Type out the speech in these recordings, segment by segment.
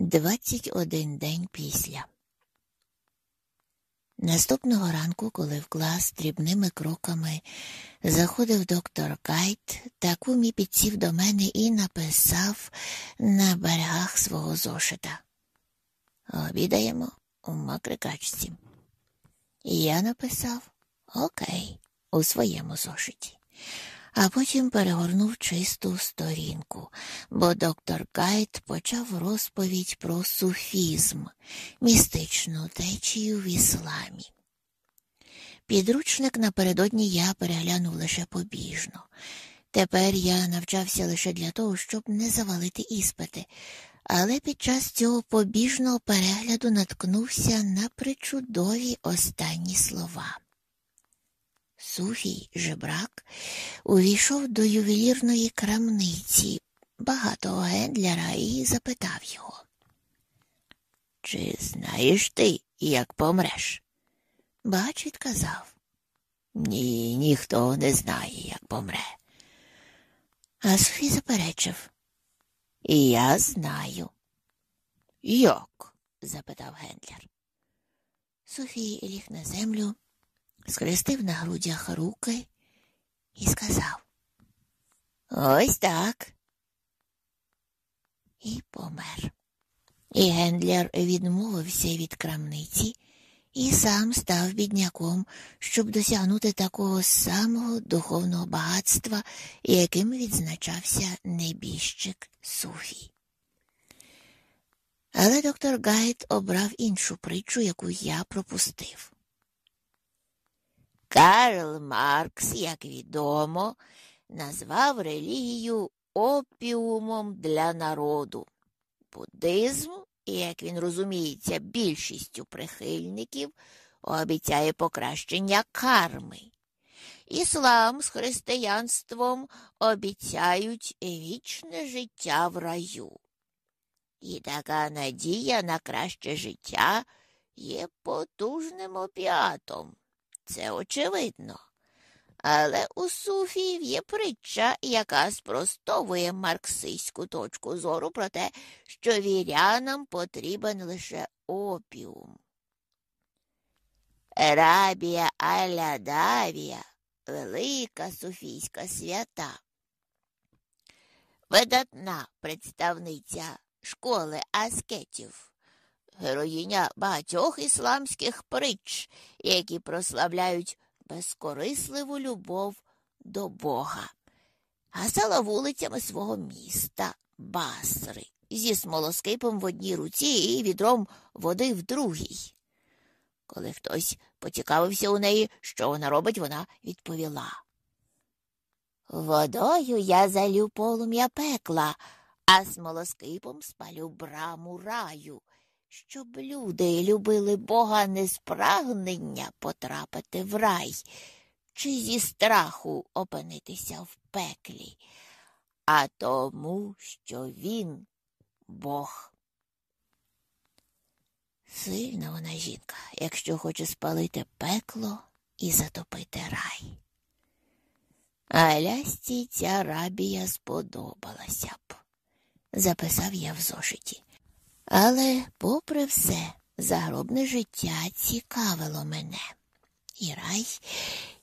21 день після. Наступного ранку, коли в клас дрібними кроками заходив доктор Кайт, Такумі підсів до мене і написав на берегах свого зошита. Обідаємо у макрикачці. Я написав Окей у своєму зошиті а потім перегорнув чисту сторінку, бо доктор Кайт почав розповідь про суфізм, містичну течію в ісламі. Підручник напередодні я переглянув лише побіжно. Тепер я навчався лише для того, щоб не завалити іспити, але під час цього побіжного перегляду наткнувся на причудові останні слова. Суфій жебрак увійшов до ювелірної крамниці багатого гендлера і запитав його. Чи знаєш ти, як помреш? Бач відказав. Ні, ніхто не знає, як помре. А Софій заперечив. І я знаю. Як? запитав Гендлер. Софій ліг на землю схрестив на грудях руки і сказав Ось так. І помер. І Гендлер відмовився від крамниці і сам став бідняком, щоб досягнути такого самого духовного багатства, яким відзначався небіжчик Суфій. Але доктор Гайд обрав іншу притчу, яку я пропустив. Карл Маркс, як відомо, назвав релігію опіумом для народу. Буддизм, як він розуміється, більшістю прихильників обіцяє покращення карми. Іслам з християнством обіцяють вічне життя в раю. І така надія на краще життя є потужним опіатом. Це очевидно. Але у суфіїв є притча, яка спростовує марксистську точку зору про те, що вірянам потрібен лише опіум. Рабія Алядавія, велика суфійська свята, видатна представниця школи аскетів героїня багатьох ісламських притч, які прославляють безкорисливу любов до Бога, гасала вулицями свого міста Басри зі смолоскипом в одній руці і відром води в другій. Коли хтось поцікавився у неї, що вона робить, вона відповіла. Водою я залю полум'я пекла, а смолоскипом спалю браму раю щоб люди любили Бога не з прагнення потрапити в рай, чи зі страху опинитися в пеклі, а тому, що він Бог. Сильна вона жінка, якщо хоче спалити пекло і затопити рай. Алясці ця рабія сподобалася б, записав я в зошиті. Але, попри все, загробне життя цікавило мене. І рай,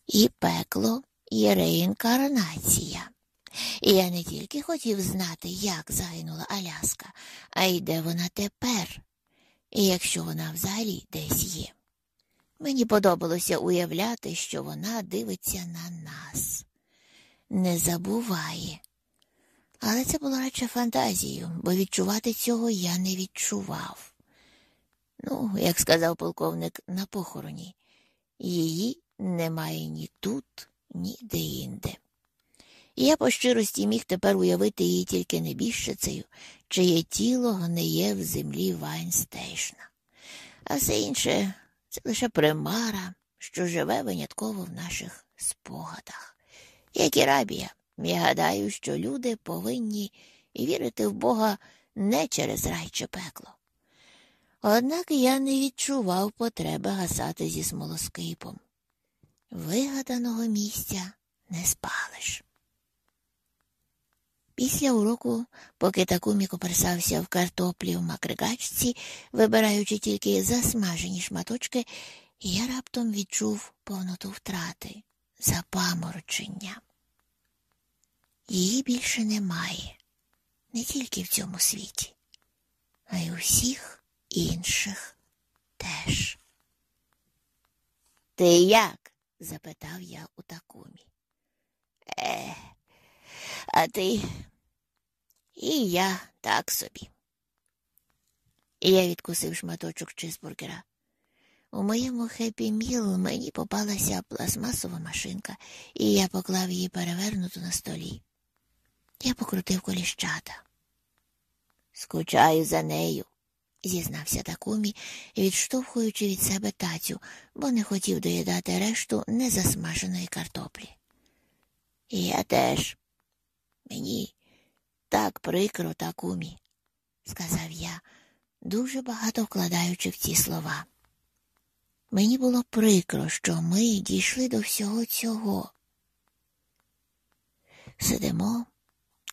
і пекло, і реінкарнація. І я не тільки хотів знати, як загинула Аляска, а й де вона тепер, і якщо вона взагалі десь є. Мені подобалося уявляти, що вона дивиться на нас, не забуває, але це було радше фантазією, бо відчувати цього я не відчував. Ну, як сказав полковник на похороні, її немає ні тут, ні де-інде. І я по щирості міг тепер уявити її тільки небіжчицею, чиє тіло гниє в землі Вайн-Стейшна. А все інше це лише примара, що живе винятково в наших спогадах, як і рабія. Я гадаю, що люди повинні вірити в Бога не через рай чи пекло. Однак я не відчував потреби гасати зі смолоскипом. Вигаданого місця не спалиш. Після уроку, поки Такумі коперсався в картоплі в макригачці, вибираючи тільки засмажені шматочки, я раптом відчув повноту втрати, запаморочення. Її більше немає, не тільки в цьому світі, а й у всіх інших теж. Ти як? запитав я у Такумі. Е, а ти і я так собі. І я відкусив шматочок чизбургера. У моєму хеппі міл мені попалася пластмасова машинка, і я поклав її перевернуту на столі. Я покрутив коліщата. Скучаю за нею, зізнався Такумі, відштовхуючи від себе тацю, бо не хотів доїдати решту незасмаженої картоплі. І я теж. Мені так прикро, Такумі, сказав я, дуже багато вкладаючи в ці слова. Мені було прикро, що ми дійшли до всього цього. Сидимо,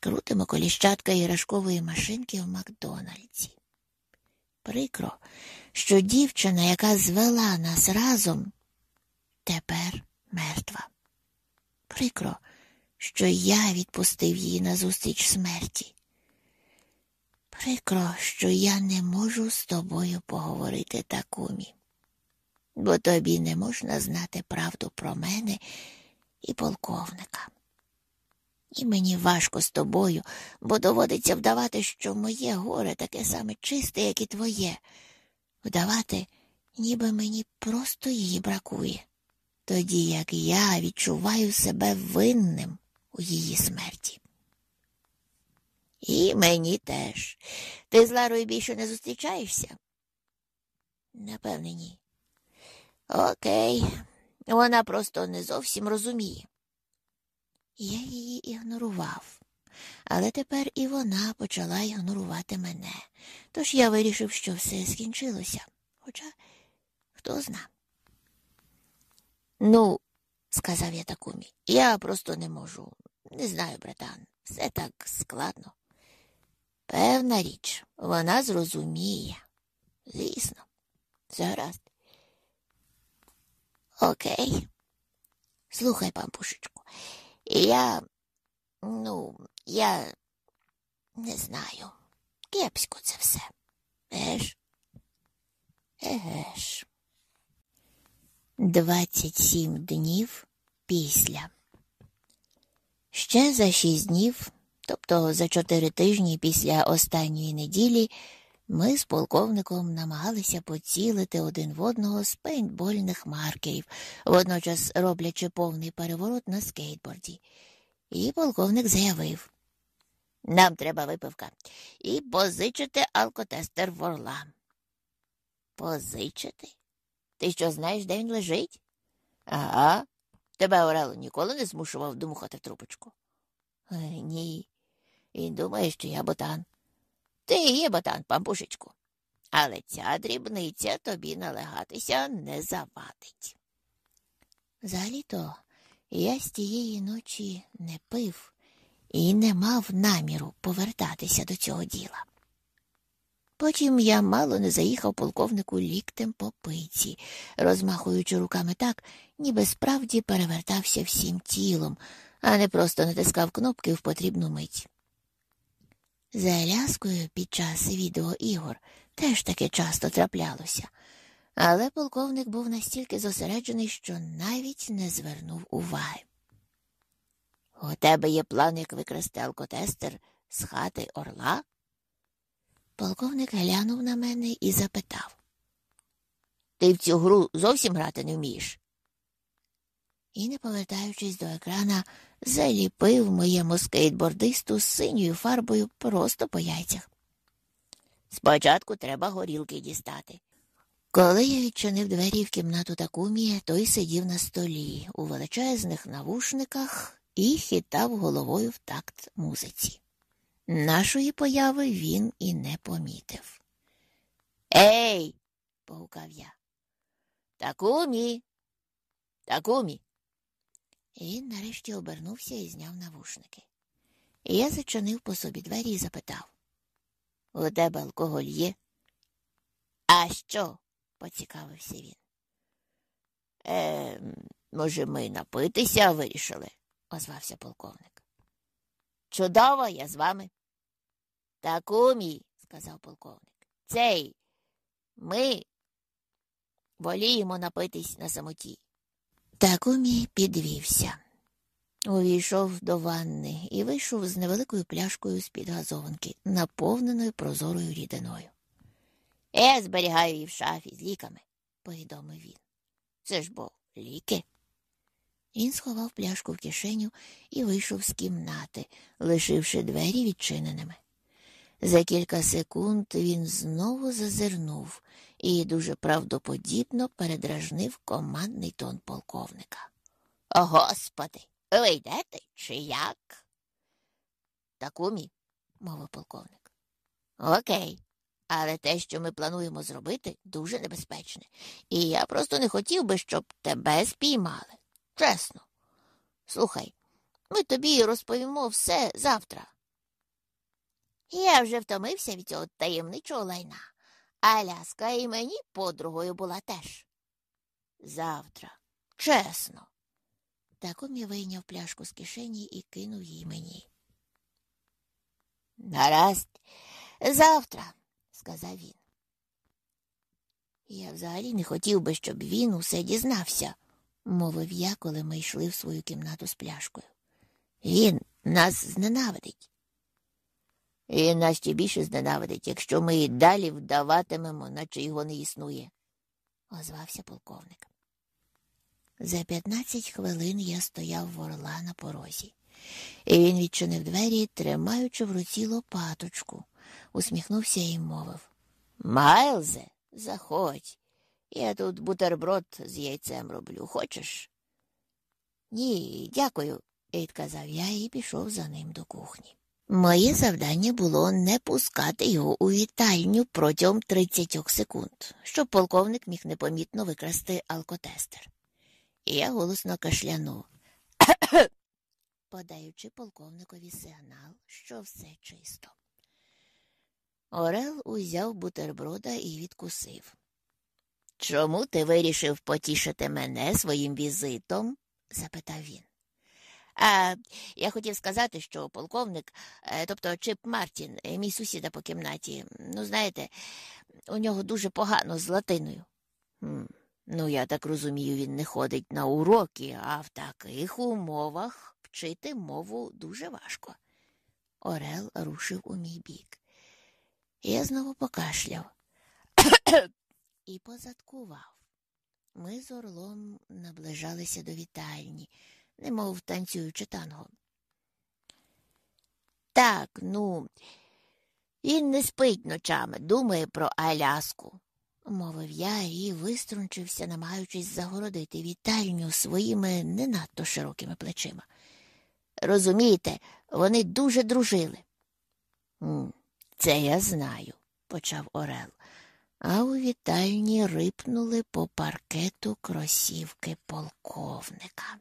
крутимо коліщатка іграшкової машинки в Макдональдсі. Прикро, що дівчина, яка звела нас разом, тепер мертва. Прикро, що я відпустив її назустріч смерті. Прикро, що я не можу з тобою поговорити такумі, бо тобі не можна знати правду про мене і полковника. І мені важко з тобою, бо доводиться вдавати, що моє горе таке саме чисте, як і твоє, вдавати, ніби мені просто її бракує, тоді як я відчуваю себе винним у її смерті. І мені теж. Ти з Ларою більше не зустрічаєшся? Напевне, ні. Окей, вона просто не зовсім розуміє. Я її ігнорував, але тепер і вона почала ігнорувати мене, тож я вирішив, що все скінчилося. Хоча хто зна. Ну, сказав я такумі, я просто не можу. Не знаю, братан, все так складно. Певна річ, вона зрозуміє. Звісно, гаразд. Окей. Слухай, пампушечку, я, ну, я не знаю. Кепсько це все. Еж? Еж. Двадцять сім днів після. Ще за шість днів, тобто за чотири тижні після останньої неділі, ми з полковником намагалися поцілити один в одного з пейнтбольних маркерів, водночас роблячи повний переворот на скейтборді. І полковник заявив Нам треба випивка і позичити алкотестер в орла. Позичити? Ти що знаєш, де він лежить? Ага. Тебе Орел ніколи не змушував дмухати трубочку? Е, ні. Він думає, що я ботан. Ти є ботан, пампушечку. Але ця дрібниця тобі налегатися не завадить. Взагалі-то я з тієї ночі не пив і не мав наміру повертатися до цього діла. Потім я мало не заїхав полковнику ліктем по пиці, розмахуючи руками так, ніби справді перевертався всім тілом, а не просто натискав кнопки в потрібну мить. За Аляскою під час відеоігор теж таке часто траплялося, але полковник був настільки зосереджений, що навіть не звернув уваги. У тебе є план, як викрасти алкотестер з хати орла? Полковник глянув на мене і запитав Ти в цю гру зовсім грати не вмієш? І, не повертаючись до екрана, заліпив моєму скейтбордисту з синьою фарбою просто по яйцях. Спочатку треба горілки дістати. Коли я відчинив двері в кімнату Такумі, той сидів на столі у величезних навушниках і хитав головою в такт музиці. Нашої появи він і не помітив. Ей, погукав я. Такумі, такумі. Він нарешті обернувся і зняв навушники. Я зачинив по собі двері і запитав У тебе алкоголь є? А що? поцікавився він. Е, може, ми напитися вирішили, озвався полковник. Чудово, я з вами. Так умій, сказав полковник. Цей ми воліємо напитись на самоті. Такумі підвівся, увійшов до ванни і вийшов з невеликою пляшкою з-під газованки, наповненою прозорою рідиною. Я зберігаю її в шафі з ліками, повідомив він. Це ж бо ліки. Він сховав пляшку в кишеню і вийшов з кімнати, лишивши двері відчиненими. За кілька секунд він знову зазирнув і дуже правдоподібно передражнив командний тон полковника. Господи, ви йдете чи як? Такумі, мовив полковник. Окей, але те, що ми плануємо зробити, дуже небезпечне, і я просто не хотів би, щоб тебе спіймали. Чесно. Слухай, ми тобі розповімо все завтра. Я вже втомився від цього таємничого лайна, а ляска і мені подругою була теж. Завтра, чесно. Таком я вийняв пляшку з кишені і кинув її мені. Гаразд, завтра, сказав він. Я взагалі не хотів би, щоб він усе дізнався, мовив я, коли ми йшли в свою кімнату з пляшкою. Він нас зненавидить. І нас ще більше зненавидить, якщо ми і далі вдаватимемо, наче його не існує, озвався полковник. За п'ятнадцять хвилин я стояв в орла на порозі, і він відчинив двері, тримаючи в руці лопаточку, усміхнувся і мовив Майлзе, заходь. Я тут бутерброд з яйцем роблю. Хочеш? Ні, дякую, відказав я і пішов за ним до кухні. Моє завдання було не пускати його у вітальню протягом 30 секунд, щоб полковник міг непомітно викрасти алкотестер. І я голосно кашлянув, подаючи полковникові сигнал, що все чисто. Орел узяв бутерброда і відкусив. Чому ти вирішив потішити мене своїм візитом? запитав він. А я хотів сказати, що полковник, е, тобто Чип Мартін, е, мій сусіда по кімнаті, ну, знаєте, у нього дуже погано з латиною. Хм, Ну, я так розумію, він не ходить на уроки, а в таких умовах вчити мову дуже важко. Орел рушив у мій бік. Я знову покашляв і позадкував. Ми з орлом наближалися до вітальні немов танцюючи танго. Так, ну, він не спить ночами, думає про Аляску, мовив я і виструнчився, намагаючись загородити вітальню своїми не надто широкими плечима. Розумієте, вони дуже дружили. Це я знаю, почав Орел, а у вітальні рипнули по паркету кросівки полковника.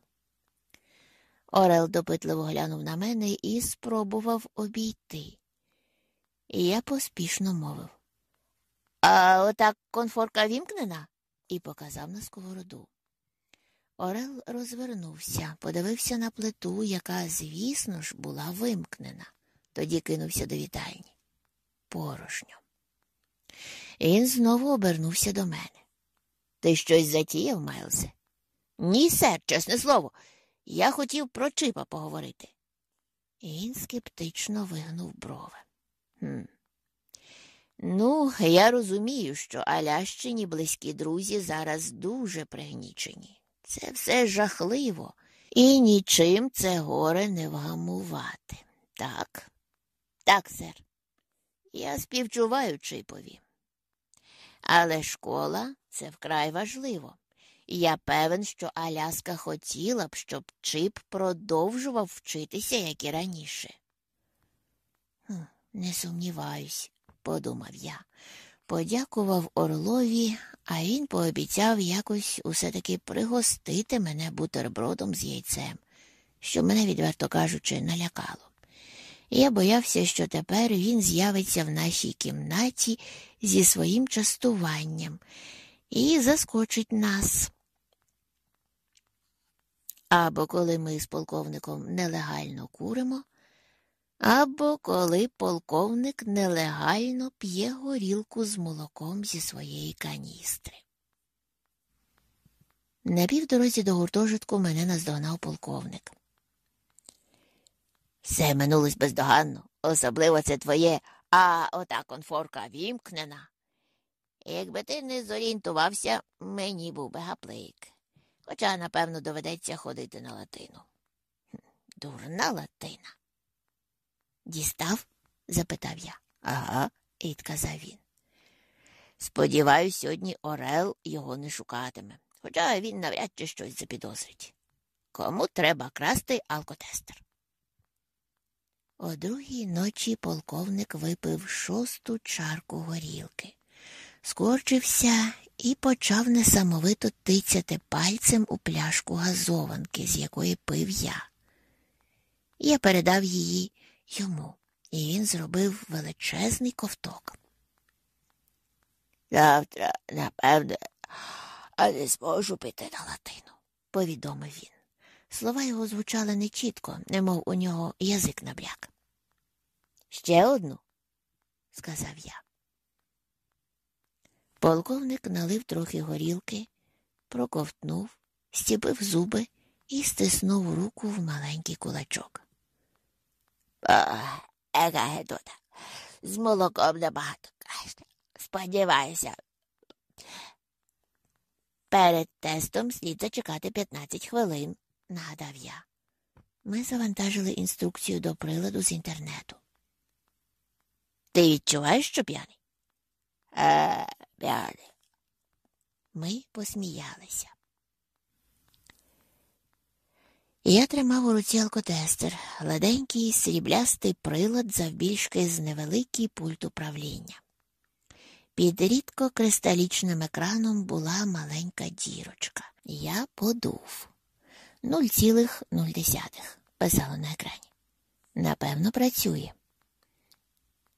Орел допитливо глянув на мене і спробував обійти. І я поспішно мовив. А отак конфорка вімкнена? і показав на сковороду. Орел розвернувся, подивився на плиту, яка, звісно ж, була вимкнена, тоді кинувся до вітальні. Порошньо. І він знову обернувся до мене. Ти щось затіяв, Майлзе? Ні, сер, чесне слово. Я хотів про чипа поговорити. Він скептично вигнув брови. «Хм. Ну, я розумію, що Алящині близькі друзі зараз дуже пригнічені. Це все жахливо, і нічим це горе не вгамувати. Так, так, сер. Я співчуваю Чипові. Але школа це вкрай важливо. Я певен, що Аляска хотіла б, щоб Чип продовжував вчитися, як і раніше. Не сумніваюсь, подумав я. Подякував Орлові, а він пообіцяв якось усе таки пригостити мене бутербродом з яйцем, що мене, відверто кажучи, налякало. Я боявся, що тепер він з'явиться в нашій кімнаті зі своїм частуванням і заскочить нас. Або коли ми з полковником нелегально куримо, або коли полковник нелегально п'є горілку з молоком зі своєї каністри. На півдорозі до гуртожитку мене наздогнав полковник. Все минулось бездоганно, особливо це твоє, а ота конфорка вімкнена. Якби ти не зорієнтувався, мені був би гаплик. Хоча, напевно, доведеться ходити на латину. Дурна латина. Дістав? запитав я. Ага, відказав він. Сподіваюсь, сьогодні Орел його не шукатиме, хоча він навряд чи щось запідозрить. Кому треба красти алкотестер? О другій ночі полковник випив шосту чарку горілки, скорчився і почав несамовито тицяти пальцем у пляшку газованки, з якої пив я. Я передав її йому, і він зробив величезний ковток. Завтра, напевне, а не зможу піти на латину, повідомив він. Слова його звучали нечітко, немов у нього язик набляк. Ще одну, сказав я. Полковник налив трохи горілки, проковтнув, стіпив зуби і стиснув руку в маленький кулачок. Ега Гедота, з молоком набагато краще. Сподіваюся. Перед тестом слід зачекати 15 хвилин, нагадав я. Ми завантажили інструкцію до приладу з інтернету. Ти відчуваєш, що п'яний? Е, п'яний. Ми посміялися. Я тримав у руці алкотестер, гладенький сріблястий прилад завбільшки з невеликий пульт управління. Під рідко кристалічним екраном була маленька дірочка. Я подув. 0,0 писало на екрані. Напевно, працює.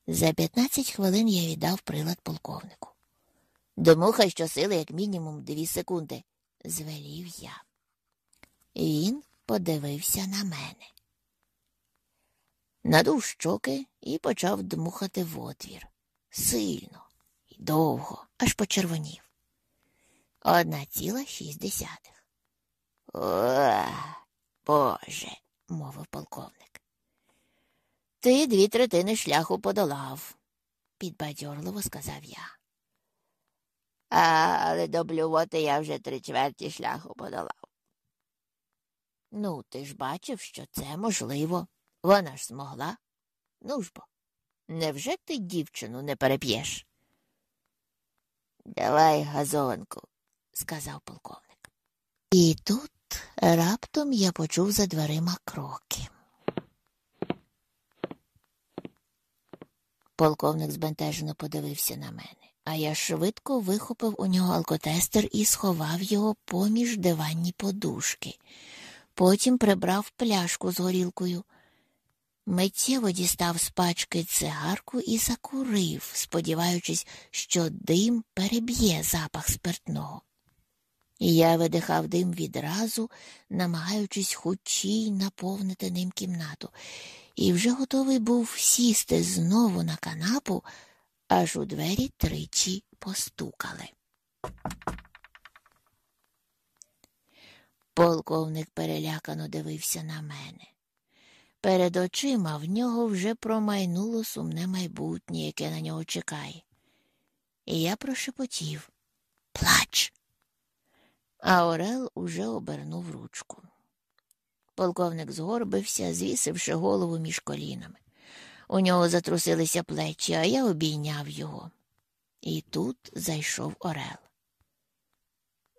За 15 хвилин я віддав прилад полковнику. Домухай щосили, як мінімум, дві секунди, звелів я. Він подивився на мене. Надув щоки і почав дмухати в отвір. Сильно і довго, аж почервонів. Одна ціла шість десятих. О, Боже, мовив полковник. Ти дві третини шляху подолав, підбадьорливо сказав я. Але до блювоти я вже три чверті шляху подолав. Ну, ти ж бачив, що це можливо. Вона ж змогла. Ну ж бо, невже ти дівчину не переп'єш? Давай газонку, сказав полковник. І тут раптом я почув за дверима кроки. Полковник збентежено подивився на мене, а я швидко вихопив у нього алкотестер і сховав його поміж диванні подушки. Потім прибрав пляшку з горілкою. Миттєво дістав з пачки цигарку і закурив, сподіваючись, що дим переб'є запах спиртного. Я видихав дим відразу, намагаючись хочій наповнити ним кімнату, і вже готовий був сісти знову на канапу, аж у двері тричі постукали. Полковник перелякано дивився на мене. Перед очима в нього вже промайнуло сумне майбутнє, яке на нього чекає. І я прошепотів Плач. А Орел уже обернув ручку. Полковник згорбився, звісивши голову між колінами. У нього затрусилися плечі, а я обійняв його. І тут зайшов Орел.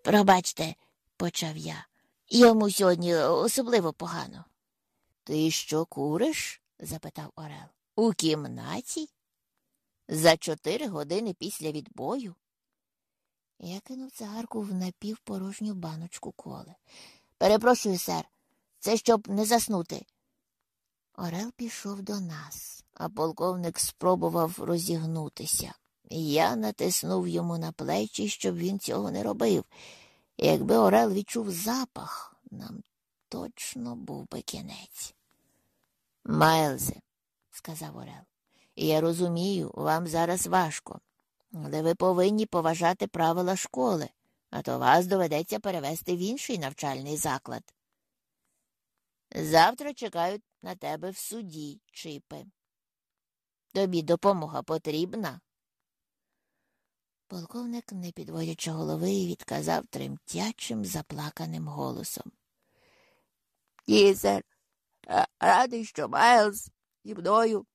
Пробачте, почав я. Йому сьогодні особливо погано. Ти що куриш? запитав Орел. У кімнаті? За чотири години після відбою. Я кинув цигарку в напівпорожню баночку коли. Перепрошую, сер, це щоб не заснути. Орел пішов до нас, а полковник спробував розігнутися. Я натиснув йому на плечі, щоб він цього не робив. Якби Орел відчув запах, нам точно був би кінець. Майлзе, сказав Орел, я розумію, вам зараз важко, але ви повинні поважати правила школи, а то вас доведеться перевести в інший навчальний заклад. Завтра чекають на тебе в суді, Чипе. Тобі допомога потрібна. Полковник, не підводячи голови, відказав тремтячим, заплаканим голосом. Ні, сер, радий, що Майлз зі мною.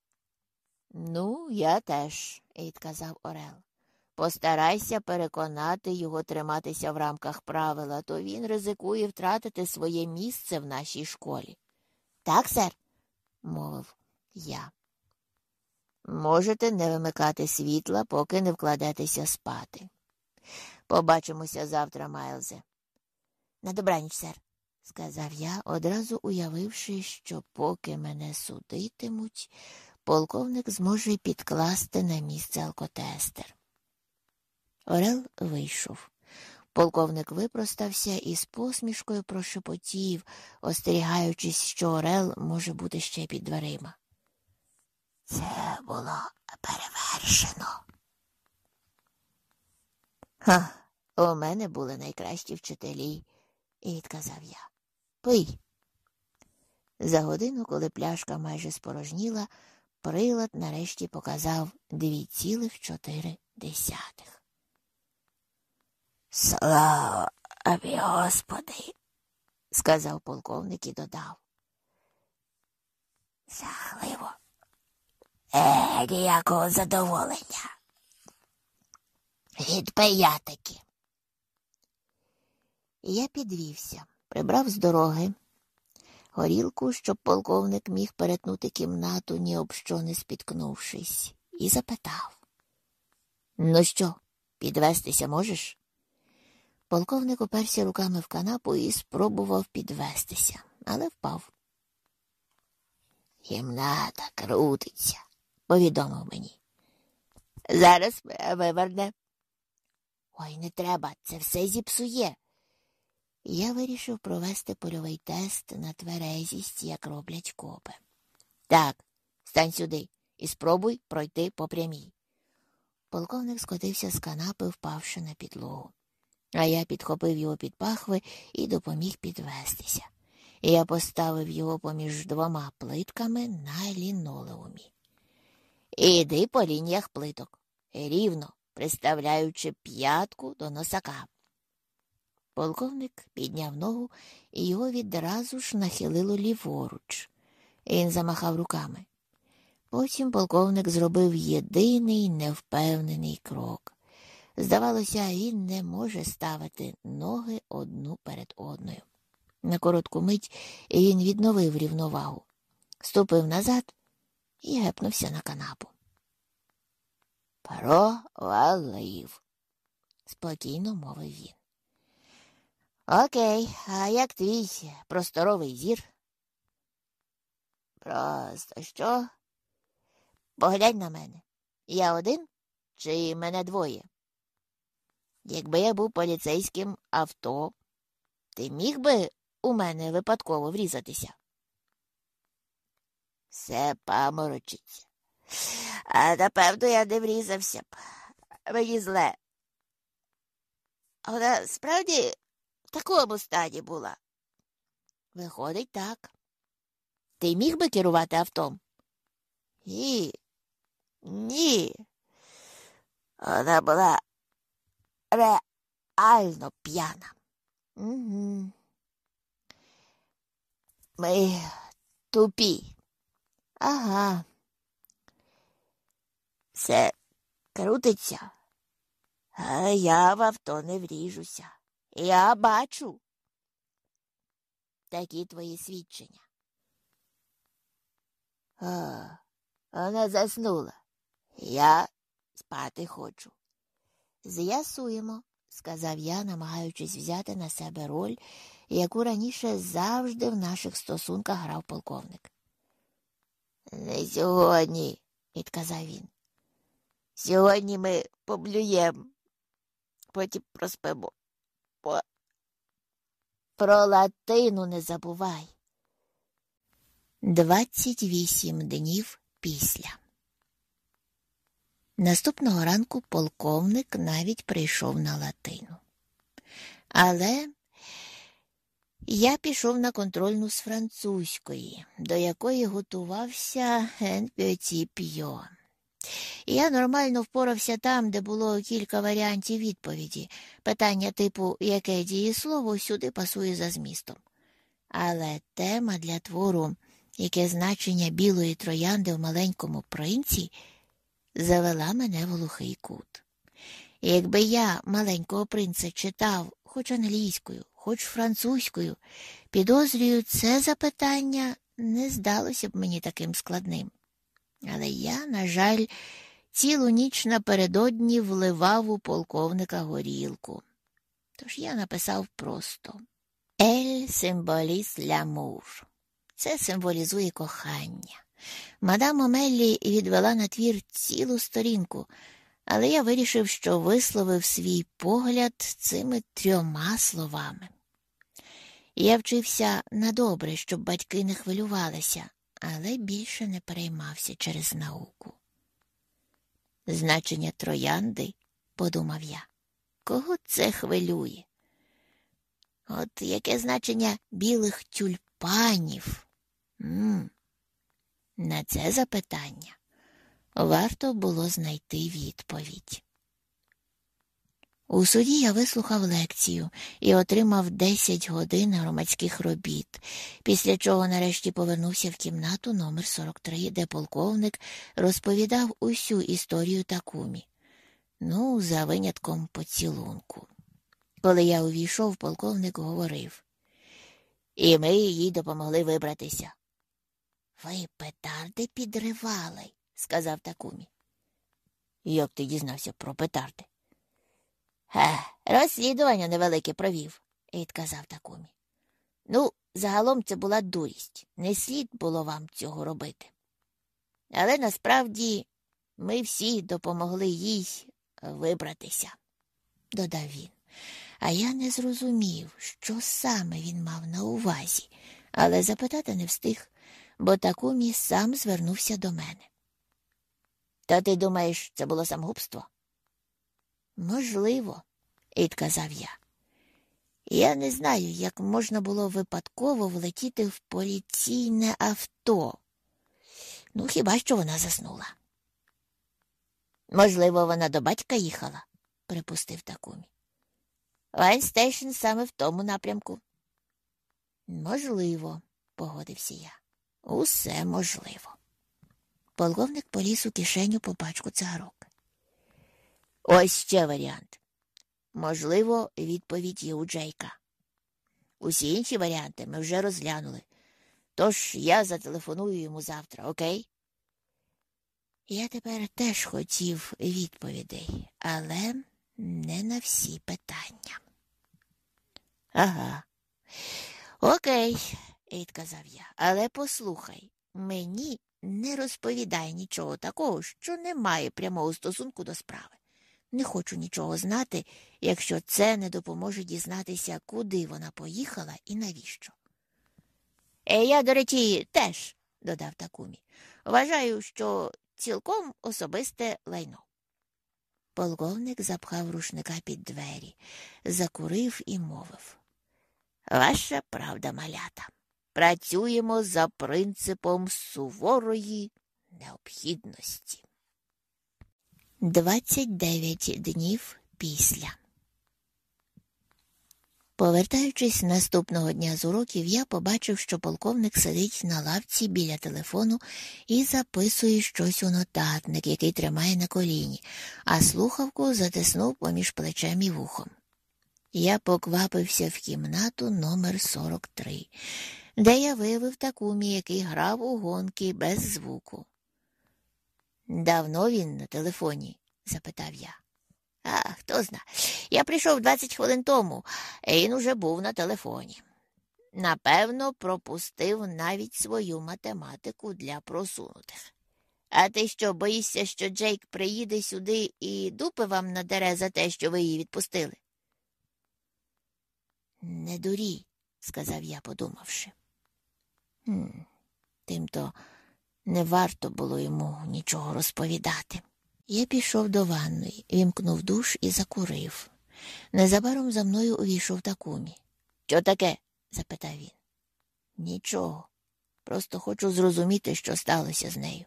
Ну, я теж, відказав Орел. Постарайся переконати його триматися в рамках правила, то він ризикує втратити своє місце в нашій школі. Так, сер, мовив я. Можете не вимикати світла, поки не вкладетеся спати. Побачимося завтра, Майлзе. На добраніч, сер, сказав я, одразу уявивши, що поки мене судитимуть, полковник зможе підкласти на місце алкотестер. Орел вийшов. Полковник випростався і з посмішкою прошепотів, остерігаючись, що Орел може бути ще під дверима. Це було перевершено. Ха, у мене були найкращі вчителі, відказав я. Пий. За годину, коли пляшка майже спорожніла, прилад нарешті показав дві цілих чотири десятих. Слава обі Господи, сказав полковник і додав. Жахливо. Е, ніякого задоволення. Відпия таки. Я підвівся, прибрав з дороги горілку, щоб полковник міг перетнути кімнату, ні об що не спіткнувшись, і запитав Ну що, підвестися можеш? Полковник уперся руками в канапу і спробував підвестися, але впав. Кімната крутиться, повідомив мені. Зараз виверне. Ой, не треба, це все зіпсує. Я вирішив провести польовий тест на тверезість, як роблять копи. Так, стань сюди і спробуй пройти по прямій. Полковник скотився з канапи, впавши на підлогу, а я підхопив його під пахви і допоміг підвестися. Я поставив його поміж двома плитками на лінолеумі. Іди по лініях плиток, рівно приставляючи п'ятку до носака. Полковник підняв ногу і його відразу ж нахилило ліворуч. Він замахав руками. Потім полковник зробив єдиний невпевнений крок. Здавалося, він не може ставити ноги одну перед одною. На коротку мить він відновив рівновагу, ступив назад і гепнувся на канапу. Провалив, спокійно мовив він. Окей, а як твій просторовий зір? Просто що? Поглянь на мене. Я один чи мене двоє? Якби я був поліцейським авто, ти міг би у мене випадково врізатися? Все паморочиться. А напевно, я не врізався б. Мені зле. Вона справді в такому стані була. Виходить, так. Ти міг би керувати автом? Ні. Ні. Вона була реально п'яна. Угу. Ми тупі. Ага. Все крутиться, а я в авто не вріжуся. Я бачу. Такі твої свідчення. А, вона заснула. Я спати хочу. З'ясуємо, сказав я, намагаючись взяти на себе роль, яку раніше завжди в наших стосунках грав полковник. Не сьогодні, відказав він. Сьогодні ми поблюємо, потім проспимо. По... Про латину не забувай. Двадцять вісім днів після. Наступного ранку полковник навіть прийшов на латину. Але я пішов на контрольну з французької, до якої готувався Пьо. Я нормально впорався там, де було кілька варіантів відповіді, питання типу яке дієслово сюди пасує за змістом. Але тема для твору, яке значення білої троянди в маленькому принці, завела мене в глухий кут. Якби я маленького принца читав хоч англійською, хоч французькою, підозрюю, це запитання не здалося б мені таким складним. Але я, на жаль, цілу ніч напередодні вливав у полковника горілку. Тож я написав просто Ель символіс лямур. Це символізує кохання. Мадам Омеллі відвела на твір цілу сторінку, але я вирішив, що висловив свій погляд цими трьома словами. Я вчився на добре, щоб батьки не хвилювалися, але більше не переймався через науку. Значення троянди, подумав я, кого це хвилює? От яке значення білих тюльпанів? М -м. На це запитання варто було знайти відповідь. У суді я вислухав лекцію і отримав 10 годин громадських робіт, після чого нарешті повернувся в кімнату номер 43 де полковник розповідав усю історію такумі. Ну, за винятком поцілунку. Коли я увійшов, полковник говорив, і ми їй допомогли вибратися. Ви петарди підривали, сказав такумі. Як ти дізнався про петарди? Ге, розслідування невелике провів, відказав такумі. Ну, загалом це була дурість. Не слід було вам цього робити. Але насправді ми всі допомогли їй вибратися, додав він. А я не зрозумів, що саме він мав на увазі, але запитати не встиг, бо такумі сам звернувся до мене. Та ти думаєш, це було самогубство? Можливо, відказав я. Я не знаю, як можна було випадково влетіти в поліційне авто. Ну, хіба що вона заснула? Можливо, вона до батька їхала, припустив Такумі. Вайн-Стейшн саме в тому напрямку. Можливо, погодився я. Усе можливо. Полковник поліз у кишеню по пачку цигарок. Ось ще варіант. Можливо, відповідь є у Джейка. Усі інші варіанти ми вже розглянули. Тож я зателефоную йому завтра, окей? Я тепер теж хотів відповідей, але не на всі питання. Ага. Окей, відказав я, але послухай, мені не розповідай нічого такого, що не має прямого стосунку до справи. Не хочу нічого знати, якщо це не допоможе дізнатися, куди вона поїхала і навіщо. Е, я, до речі, теж, додав Такумі, вважаю, що цілком особисте лайно. Полковник запхав рушника під двері, закурив і мовив. Ваша правда, малята. Працюємо за принципом суворої необхідності. 29 днів після. Повертаючись наступного дня з уроків, я побачив, що полковник сидить на лавці біля телефону і записує щось у нотатник, який тримає на коліні, а слухавку затиснув поміж плечем і вухом. Я поквапився в кімнату номер 43 де я виявив такумі, який грав у гонки без звуку. Давно він на телефоні? запитав я. А хто зна. Я прийшов 20 хвилин тому, і він уже був на телефоні. напевно, пропустив навіть свою математику для просунутих. А ти що, боїшся, що Джейк приїде сюди і дупи вам надере за те, що ви її відпустили? Не дурій, сказав я, подумавши. «Хм, Тимто не варто було йому нічого розповідати. Я пішов до ванної, вімкнув душ і закурив. Незабаром за мною увійшов такумі. Що таке? запитав він. Нічого. Просто хочу зрозуміти, що сталося з нею.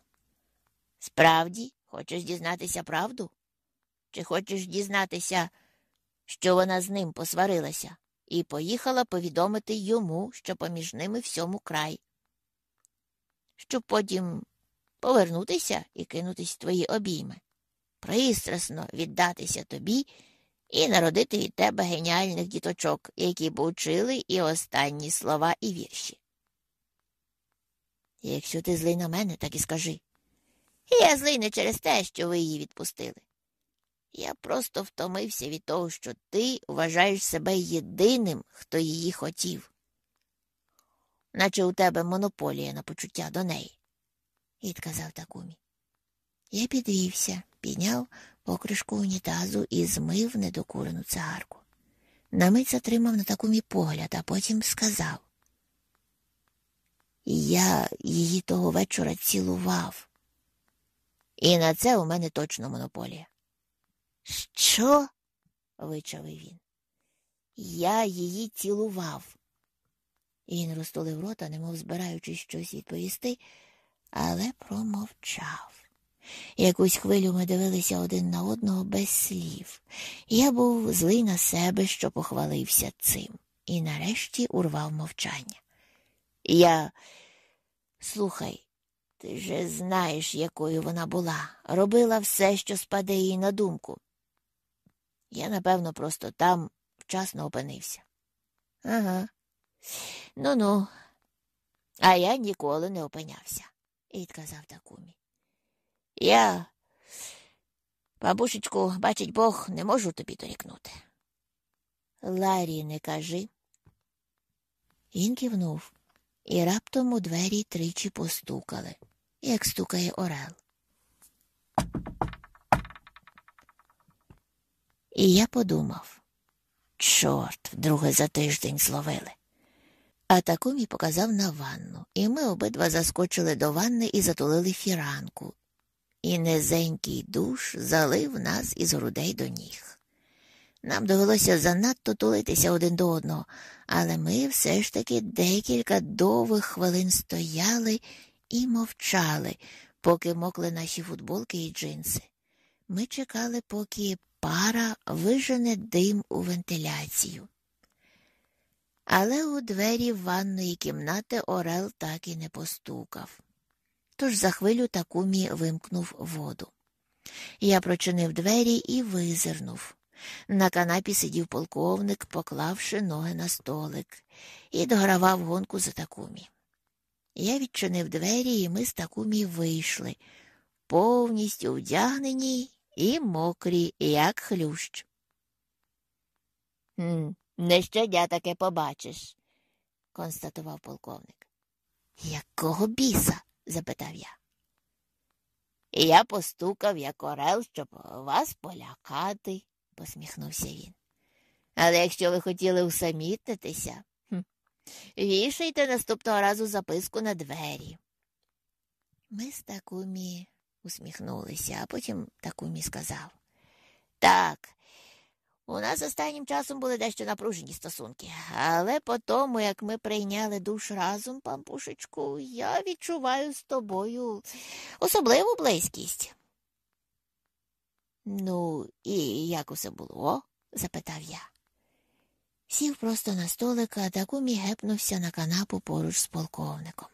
Справді, хочеш дізнатися правду? Чи хочеш дізнатися, що вона з ним посварилася, і поїхала повідомити йому, що поміж ними всьому край, щоб потім повернутися і кинутись в твої обійми, пристрасно віддатися тобі і народити від тебе геніальних діточок, які б учили і останні слова і вірші. Якщо ти злий на мене, так і скажи. Я злий не через те, що ви її відпустили. Я просто втомився від того, що ти вважаєш себе єдиним, хто її хотів, наче у тебе монополія на почуття до неї, відказав Такумі. Я підвівся, підняв покришку унітазу і змив недокурену цигарку. На мить затримав на такумі погляд, а потім сказав. Я її того вечора цілував. І на це у мене точно монополія. Що? вичавив він. Я її цілував. Він розтулив рота, немов збираючись щось відповісти, але промовчав. Якусь хвилю ми дивилися один на одного без слів. Я був злий на себе, що похвалився цим, і нарешті урвав мовчання. Я слухай, ти же знаєш, якою вона була, робила все, що спаде їй на думку. Я, напевно, просто там вчасно опинився. Ага. Ну ну, а я ніколи не опинявся, відказав Такумі. Я, бабушечку, бачить Бог, не можу тобі дорікнути. Ларі, не кажи. Він кивнув, і раптом у двері тричі постукали, як стукає Орел. І я подумав чорт, вдруге за тиждень зловили. А такумі показав на ванну, і ми обидва заскочили до ванни і затулили фіранку, і низенький душ залив нас із грудей до ніг. Нам довелося занадто тулитися один до одного, але ми все ж таки декілька довгих хвилин стояли і мовчали, поки мокли наші футболки і джинси. Ми чекали, поки пара вижене дим у вентиляцію. Але у двері ванної кімнати Орел так і не постукав тож за хвилю Такумі вимкнув воду. Я прочинив двері і визирнув. На канапі сидів полковник, поклавши ноги на столик, і догравав гонку за Такумі. Я відчинив двері, і ми з Такумі вийшли, повністю вдягнені і мокрі, як хлющ. «Хм, Не щодня таке побачиш, констатував полковник. Якого біса? запитав я. Я постукав, як орел, щоб вас полякати, посміхнувся він. Але якщо ви хотіли усамітнитися, вішайте наступного разу записку на двері. Ми з Такумі усміхнулися, а потім Такумі сказав Так, у нас останнім часом були дещо напружені стосунки, але по тому, як ми прийняли душ разом, пампушечку, я відчуваю з тобою особливу близькість. Ну, і як усе було? запитав я. Сів просто на столик, а Такумі гепнувся на канапу поруч з полковником.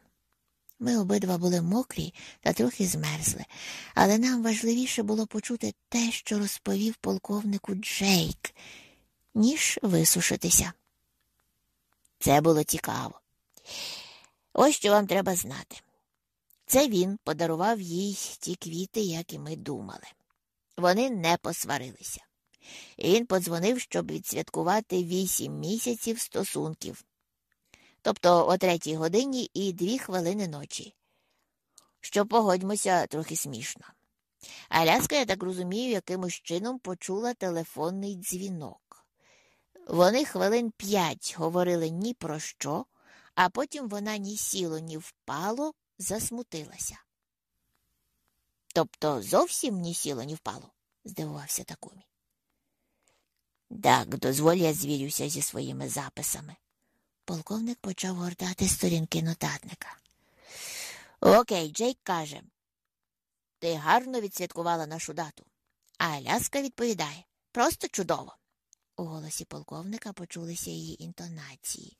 Ми обидва були мокрі та трохи змерзли, але нам важливіше було почути те, що розповів полковнику Джейк, ніж висушитися. Це було цікаво. Ось що вам треба знати. Це він подарував їй ті квіти, як і ми думали. Вони не посварилися. Він подзвонив, щоб відсвяткувати вісім місяців стосунків. Тобто о третій годині і дві хвилини ночі. Що погодьмося трохи смішно. Аляска, я так розумію, якимось чином почула телефонний дзвінок. Вони хвилин п'ять говорили ні про що, а потім вона ні сіло, ні впало, засмутилася. Тобто зовсім ні сіло, ні впало, здивувався Такумі. Так, дозволь я звірюся зі своїми записами. Полковник почав гортати сторінки нотатника. Окей, Джейк каже. Ти гарно відсвяткувала нашу дату. А Аляска відповідає просто чудово. У голосі полковника почулися її інтонації.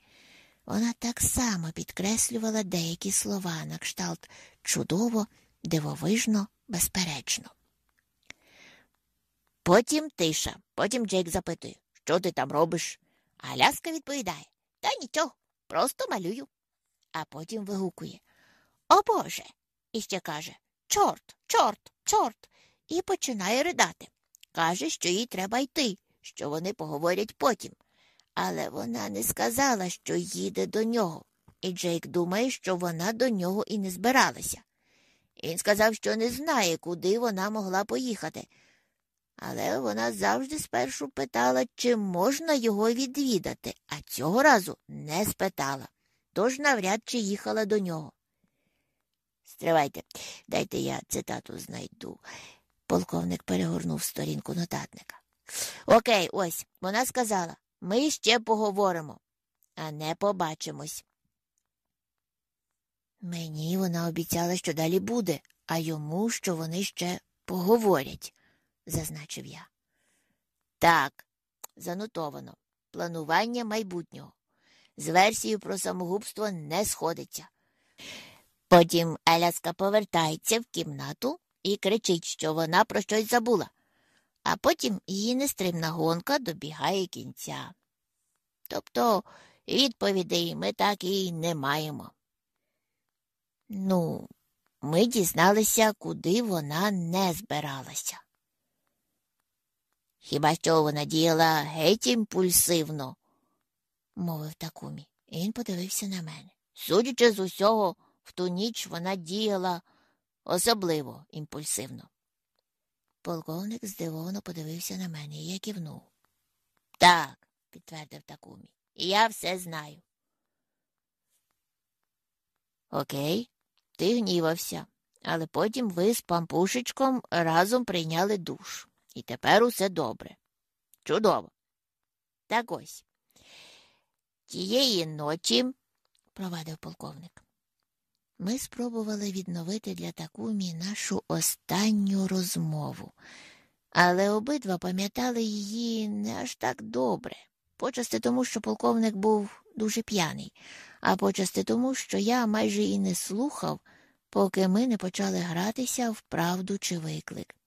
Вона так само підкреслювала деякі слова на кшталт чудово, дивовижно, безперечно. Потім тиша, потім Джейк запитує, що ти там робиш? Аляска відповідає Та нічого, просто малюю. А потім вигукує О Боже. І ще каже Чорт, чорт, чорт. І починає ридати. Каже, що їй треба йти, що вони поговорять потім. Але вона не сказала, що їде до нього, і Джейк думає, що вона до нього і не збиралася. Він сказав, що не знає, куди вона могла поїхати. Але вона завжди спершу питала, чи можна його відвідати, а цього разу не спитала, тож навряд чи їхала до нього. Стривайте, дайте я цитату знайду. Полковник перегорнув сторінку нотатника. Окей, ось вона сказала ми ще поговоримо, а не побачимось. Мені вона обіцяла, що далі буде, а йому, що вони ще поговорять, зазначив я. Так, занотовано. Планування майбутнього. З версією про самогубство не сходиться. Потім Еляска повертається в кімнату і кричить, що вона про щось забула, а потім її нестримна гонка добігає кінця. Тобто відповідей ми так і не маємо. Ну, ми дізналися, куди вона не збиралася. Хіба що вона діяла геть імпульсивно, мовив Такумі, і він подивився на мене. Судячи з усього, в ту ніч вона діяла особливо імпульсивно. Полковник здивовано подивився на мене, і я кивнув. Так, підтвердив Такумі, я все знаю. Окей, ти гнівався, але потім ви з пампушечком разом прийняли душ. І тепер усе добре. Чудово. Так ось. Тієї ночі, провадив полковник, ми спробували відновити для Такумі нашу останню розмову, але обидва пам'ятали її не аж так добре, почасти тому, що полковник був дуже п'яний, а почасти тому, що я майже і не слухав, поки ми не почали гратися в правду чи виклик.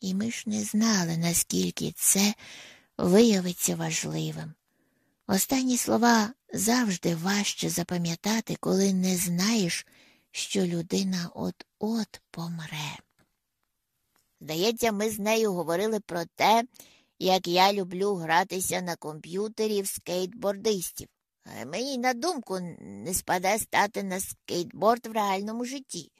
І ми ж не знали, наскільки це виявиться важливим. Останні слова завжди важче запам'ятати, коли не знаєш, що людина от-от помре. Здається, ми з нею говорили про те, як я люблю гратися на комп'ютері в скейтбордистів. Мені на думку не спаде стати на скейтборд в реальному житті.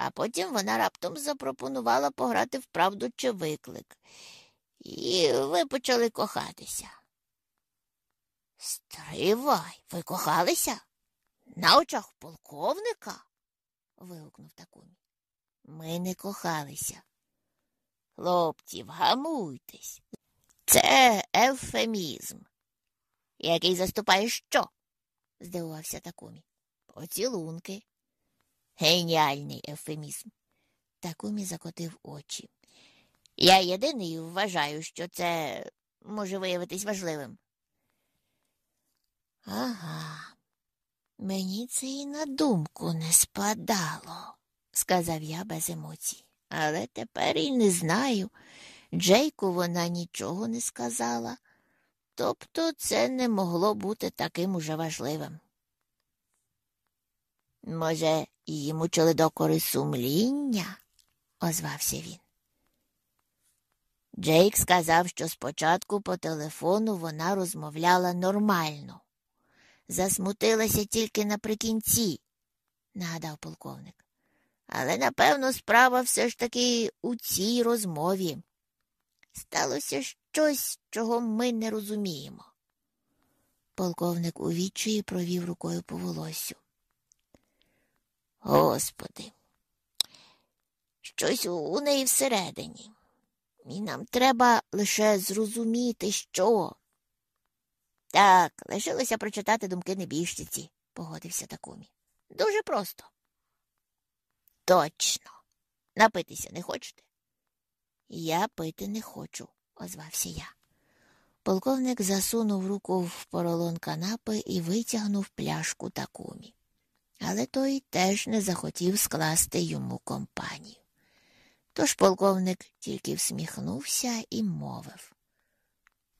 А потім вона раптом запропонувала пограти в правду чи виклик. І ви почали кохатися. Стривай, ви кохалися? На очах полковника? вигукнув Такумі. Ми не кохалися. Хлопці, вгамуйтесь. Це ефемізм. Який заступає що? здивувався Такумі. Поцілунки. Геніальний ефемізм. Такумі закотив очі. Я єдиний вважаю, що це може виявитись важливим. Ага, мені це і на думку не спадало, сказав я без емоцій. Але тепер і не знаю. Джейку вона нічого не сказала, тобто це не могло бути таким уже важливим. Може, її мучили докори сумління? озвався він. Джейк сказав, що спочатку по телефону вона розмовляла нормально. засмутилася тільки наприкінці, нагадав полковник. Але, напевно, справа все ж таки у цій розмові. Сталося щось, чого ми не розуміємо. Полковник у провів рукою по волосю. Господи, щось у неї всередині. І нам треба лише зрозуміти, що. Так, лишилося прочитати думки небіжчиці, погодився Такумі. Дуже просто. Точно. Напитися не хочете? Я пити не хочу, озвався я. Полковник засунув руку в поролон канапи і витягнув пляшку такумі. Але той теж не захотів скласти йому компанію. Тож полковник тільки всміхнувся і мовив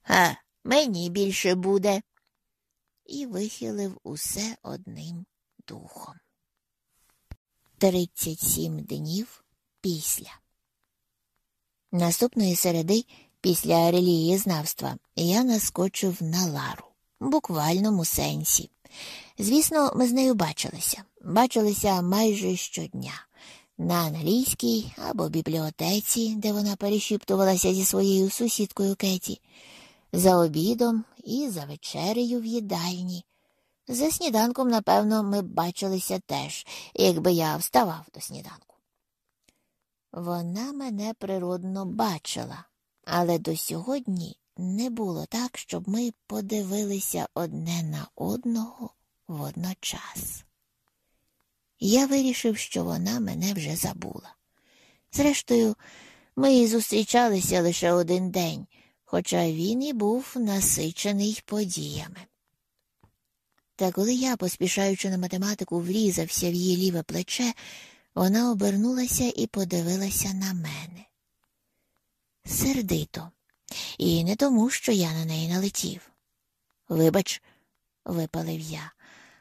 А, мені більше буде. І вихилив усе одним духом. Тридцять сім днів після. Наступної середи, після релігієзнавства, я наскочив на Лару, в буквальному сенсі. Звісно, ми з нею бачилися, бачилися майже щодня на англійській або бібліотеці, де вона перешіптувалася зі своєю сусідкою Кеті, за обідом і за вечерею в їдальні. За сніданком, напевно, ми бачилися теж, якби я вставав до сніданку. Вона мене природно бачила, але до сьогодні не було так, щоб ми подивилися одне на одного водночас. Я вирішив, що вона мене вже забула. Зрештою, ми зустрічалися лише один день, хоча він і був насичений подіями. Та коли я, поспішаючи на математику, врізався в її ліве плече, вона обернулася і подивилася на мене. Сердито, і не тому, що я на неї налетів. Вибач, випалив я,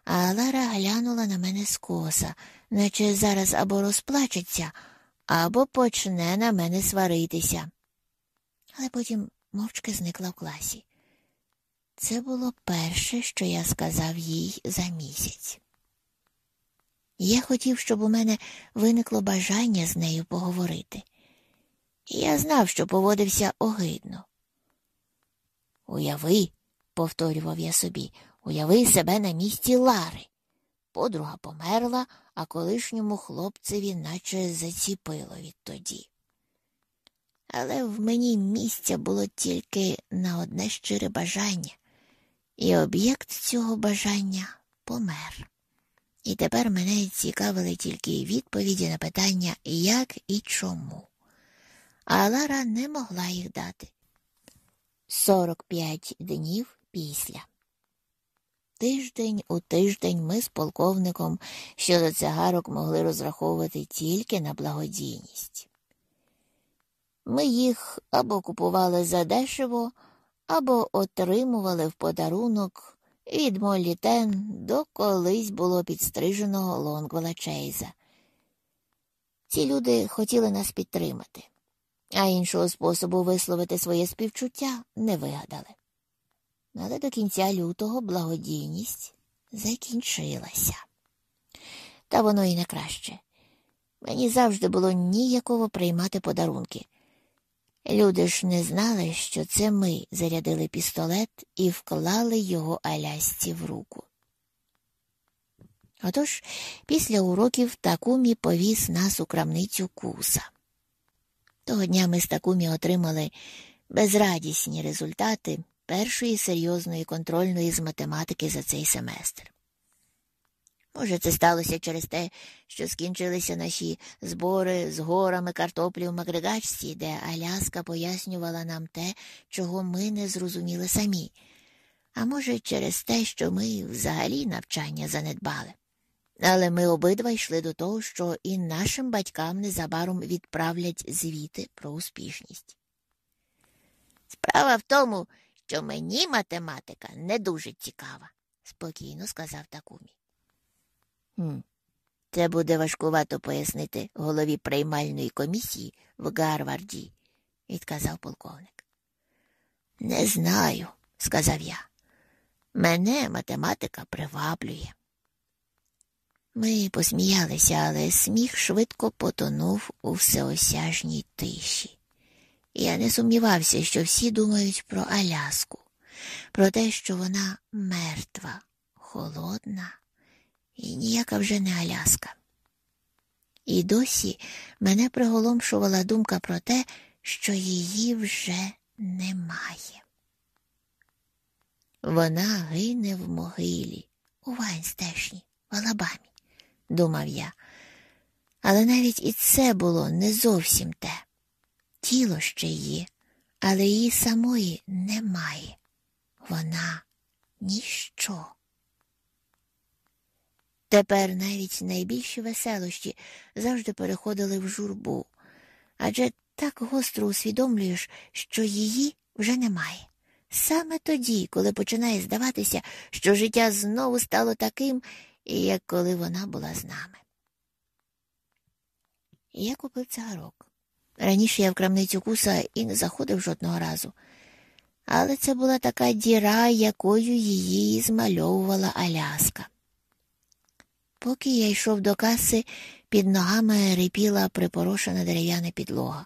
а Лара глянула на мене скоса, наче зараз або розплачеться, або почне на мене сваритися. Але потім мовчки зникла в класі. Це було перше, що я сказав їй за місяць. Я хотів, щоб у мене виникло бажання з нею поговорити. Я знав, що поводився огидно. Уяви, повторював я собі, уяви себе на місці Лари. Подруга померла, а колишньому хлопцеві наче заціпило відтоді. Але в мені місця було тільки на одне щире бажання, і об'єкт цього бажання помер. І тепер мене цікавили тільки відповіді на питання, як і чому. А Лара не могла їх дати. Сорок п'ять днів після. Тиждень у тиждень ми з полковником щодо цигарок могли розраховувати тільки на благодійність. Ми їх або купували задешево, або отримували в подарунок від Моллі Тен до колись було підстриженого Лонгвела Чейза. Ці люди хотіли нас підтримати, а іншого способу висловити своє співчуття не вигадали. Але до кінця лютого благодійність закінчилася. Та воно і не краще. Мені завжди було ніяково приймати подарунки. Люди ж не знали, що це ми зарядили пістолет і вклали його Алясці в руку. Отож, після уроків Такумі повіз нас у крамницю куса. Того дня ми з Такумі отримали безрадісні результати першої серйозної контрольної з математики за цей семестр. Може, це сталося через те, що скінчилися наші збори з горами картоплі в Макригачці, де Аляска пояснювала нам те, чого ми не зрозуміли самі, а може, через те, що ми взагалі навчання занедбали. Але ми обидва йшли до того, що і нашим батькам незабаром відправлять звіти про успішність. Справа в тому, що мені математика не дуже цікава, спокійно сказав Такумі. Хм. Це буде важкувато пояснити голові приймальної комісії в Гарварді, відказав полковник. Не знаю, сказав я. Мене математика приваблює. Ми посміялися, але сміх швидко потонув у всеосяжній тиші. Я не сумнівався, що всі думають про Аляску, про те, що вона мертва, холодна і ніяка вже не Аляска. І досі мене приголомшувала думка про те, що її вже немає. Вона гине в могилі, у Вайнстешні, в Алабамі, думав я. Але навіть і це було не зовсім те. Тіло ще є, але її самої немає. Вона ніщо. Тепер навіть найбільші веселощі завжди переходили в журбу, адже так гостро усвідомлюєш, що її вже немає. Саме тоді, коли починає здаватися, що життя знову стало таким, як коли вона була з нами. Я купив цигарок. Раніше я в крамницю куса і не заходив жодного разу. Але це була така діра, якою її змальовувала Аляска. Поки я йшов до каси, під ногами рипіла припорошена дерев'яна підлога.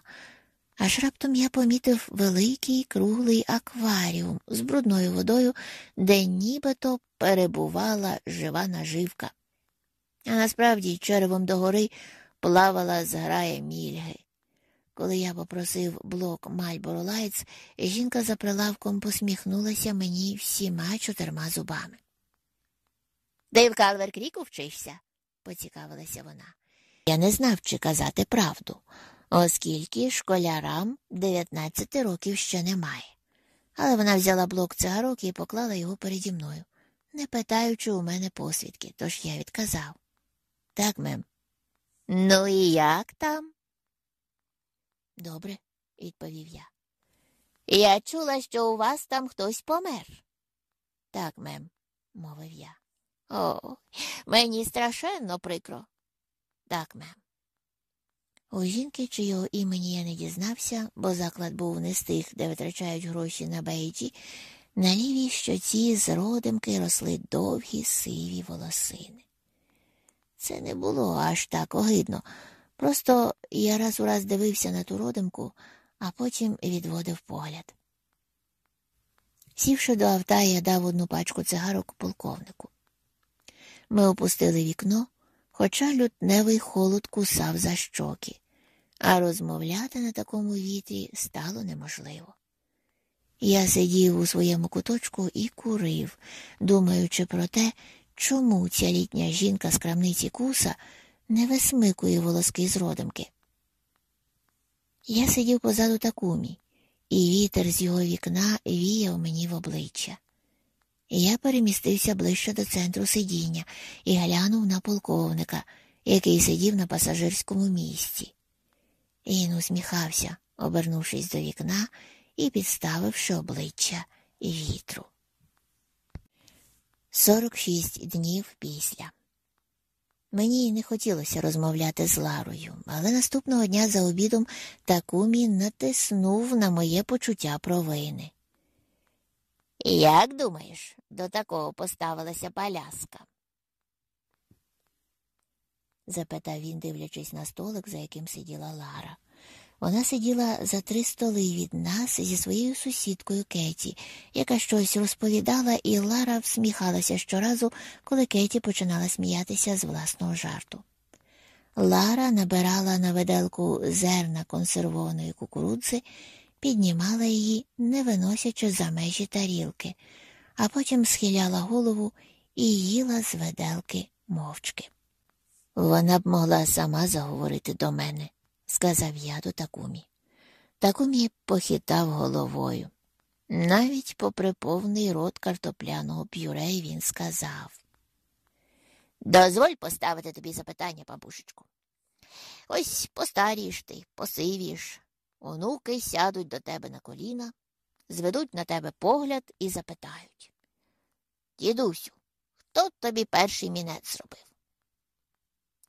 Аж раптом я помітив великий круглий акваріум з брудною водою, де нібито перебувала жива наживка. А насправді черевом догори плавала зграя мільги. Коли я попросив блок Мальборо Лайтс, жінка за прилавком посміхнулася мені всіма чотирма зубами. Де в Калвер Кріку вчишся? поцікавилася вона. Я не знав, чи казати правду, оскільки школярам 19 років ще немає. Але вона взяла блок цигарок і поклала його переді мною, не питаючи у мене посвідки, тож я відказав. Так, мем. Ну і як там? Добре, відповів я. Я чула, що у вас там хтось помер. Так, мем, мовив я. О, мені страшенно прикро. Так, мем. У жінки, чийого імені я не дізнався, бо заклад був не з тих, де витрачають гроші на бейджі, на лівій щоці з родимки росли довгі сиві волосини. Це не було аж так огидно. Просто я раз у раз дивився на ту родимку, а потім відводив погляд. Сівши до авта, я дав одну пачку цигарок полковнику. Ми опустили вікно, хоча лютневий холод кусав за щоки, а розмовляти на такому вітрі стало неможливо. Я сидів у своєму куточку і курив, думаючи про те, чому ця літня жінка з крамниці куса не висмикує волоски з родимки. Я сидів позаду такумі, і вітер з його вікна віяв мені в обличчя. Я перемістився ближче до центру сидіння і глянув на полковника, який сидів на пасажирському місці. Він усміхався, обернувшись до вікна і підставивши обличчя вітру. Сорок шість днів після. Мені не хотілося розмовляти з Ларою, але наступного дня за обідом Такумі натиснув на моє почуття провини. Як думаєш, до такого поставилася Паляска? запитав він, дивлячись на столик, за яким сиділа Лара. Вона сиділа за три столи від нас зі своєю сусідкою Кеті, яка щось розповідала, і Лара всміхалася щоразу, коли Кеті починала сміятися з власного жарту. Лара набирала на виделку зерна консервованої кукурудзи, піднімала її, не виносячи за межі тарілки, а потім схиляла голову і їла з виделки мовчки. Вона б могла сама заговорити до мене сказав я до Такумі. Такумі похитав головою. Навіть попри повний рот картопляного пюре він сказав. Дозволь поставити тобі запитання, бабушечку. Ось постарієш ти, посивієш, онуки сядуть до тебе на коліна, зведуть на тебе погляд і запитають. Дідусю, хто тобі перший мінець зробив?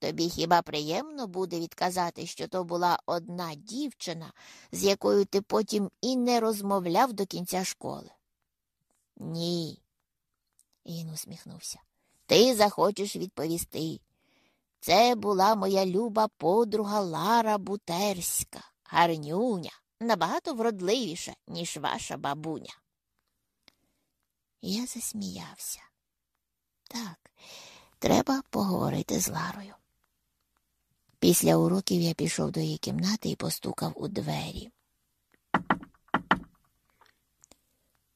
Тобі хіба приємно буде відказати, що то була одна дівчина, з якою ти потім і не розмовляв до кінця школи? Ні. Він усміхнувся. Ти захочеш відповісти. Це була моя люба подруга Лара Бутерська, гарнюня, набагато вродливіша, ніж ваша бабуня. Я засміявся. Так, треба поговорити з Ларою. Після уроків я пішов до її кімнати і постукав у двері.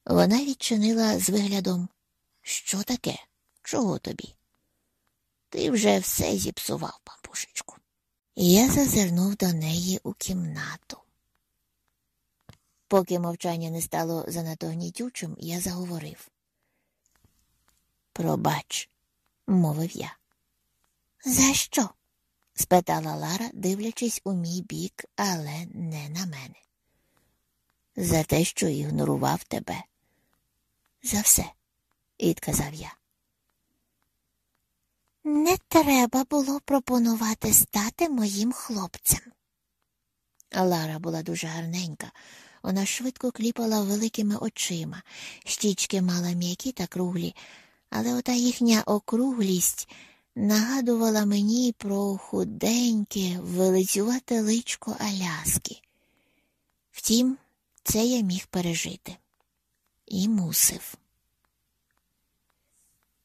Вона відчинила з виглядом Що таке? Чого тобі? Ти вже все зіпсував, пампушечку. Я зазирнув до неї у кімнату. Поки мовчання не стало занадто гнітючим, я заговорив. Пробач, мовив я. За що? Спитала Лара, дивлячись у мій бік, але не на мене. За те, що ігнорував тебе. За все, відказав я. Не треба було пропонувати стати моїм хлопцем. Лара була дуже гарненька. Вона швидко кліпала великими очима, щічки мала м'які та круглі, але ота їхня округлість нагадувала мені про худеньке, велицювате личко Аляски. Втім, це я міг пережити і мусив.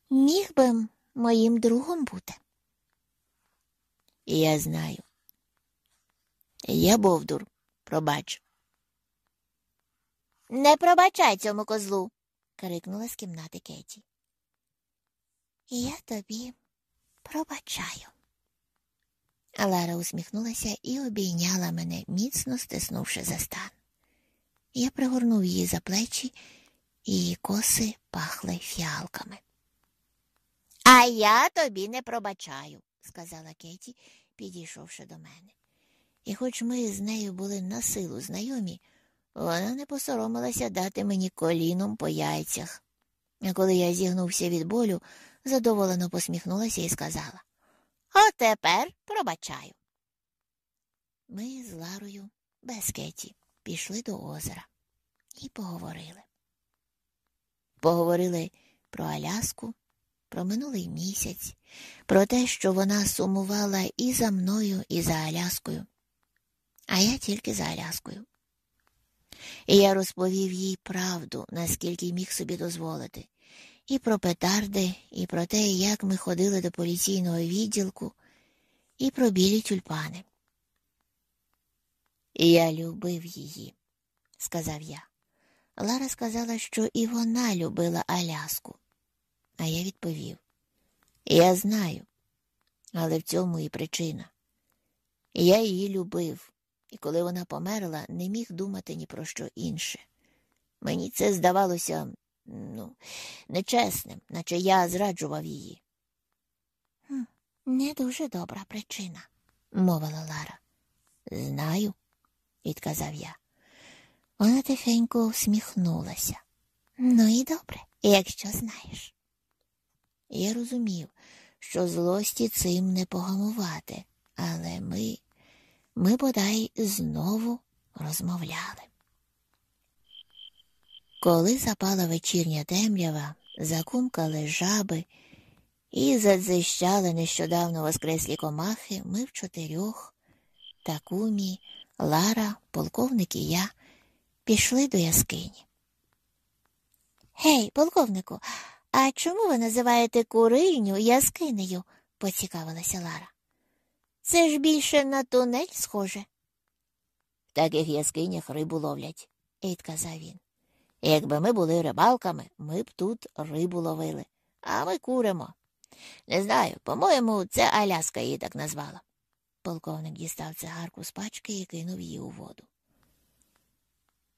Міг би моїм другом бути. Я знаю. Я Бовдур, пробач. Не пробачай цьому козлу, крикнула з кімнати Кеті. Я тобі пробачаю. Лара усміхнулася і обійняла мене, міцно стиснувши за стан. Я пригорнув її за плечі, її коси пахли фіалками. А я тобі не пробачаю, сказала Кеті, підійшовши до мене. І хоч ми з нею були на силу знайомі, вона не посоромилася дати мені коліном по яйцях. А коли я зігнувся від болю, задоволено посміхнулася і сказала От тепер пробачаю. Ми з Ларою без Кеті пішли до озера і поговорили. Поговорили про Аляску, про минулий місяць, про те, що вона сумувала і за мною, і за Аляскою, а я тільки за Аляскою. І я розповів їй правду, наскільки міг собі дозволити, і про петарди, і про те, як ми ходили до поліційного відділку, і про білі тюльпани. Я любив її, сказав я. Лара сказала, що і вона любила Аляску. А я відповів Я знаю, але в цьому і причина. Я її любив, і коли вона померла, не міг думати ні про що інше. Мені це здавалося ну, нечесним, наче я зраджував її. Не дуже добра причина, мовила Лара. Знаю, відказав я. Вона тихенько всміхнулася. Ну і добре, якщо знаєш. Я розумів, що злості цим не погамувати, але ми, ми бодай знову розмовляли. Коли запала вечірня темрява, закумкали жаби і задзищали нещодавно воскреслі комахи, ми в чотирьох, Такумі, Лара, полковник і я пішли до яскині. Гей, полковнику, а чому ви називаєте курильню яскинею? поцікавилася Лара. Це ж більше на тунель схоже. В таких яскинях рибу ловлять, відказав він. Якби ми були рибалками, ми б тут рибу ловили, а ми куримо. Не знаю, по-моєму, це Аляска її так назвала. Полковник дістав цигарку з пачки і кинув її у воду.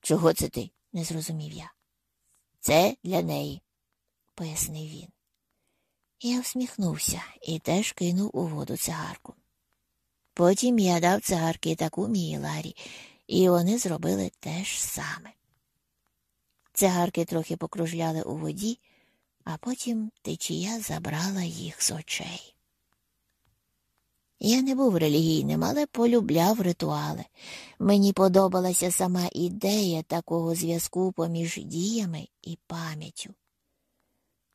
Чого це ти? не зрозумів я. Це для неї пояснив він. Я всміхнувся і теж кинув у воду цигарку. Потім я дав цигарки Такумі і Ларі, і вони зробили те ж саме. Цигарки трохи покружляли у воді, а потім течія забрала їх з очей. Я не був релігійним, але полюбляв ритуали. Мені подобалася сама ідея такого зв'язку поміж діями і пам'яттю.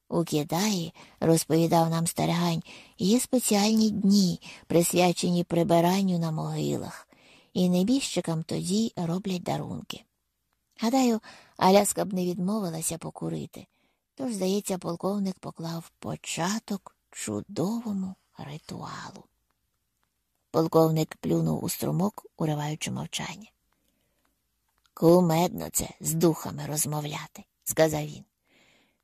У Китаї, розповідав нам старгань, є спеціальні дні, присвячені прибиранню на могилах, і небіжчикам тоді роблять дарунки. Гадаю, Аляска б не відмовилася покурити, тож, здається, полковник поклав початок чудовому ритуалу. Полковник плюнув у струмок, уриваючи мовчання. Кумедно це з духами розмовляти, сказав він.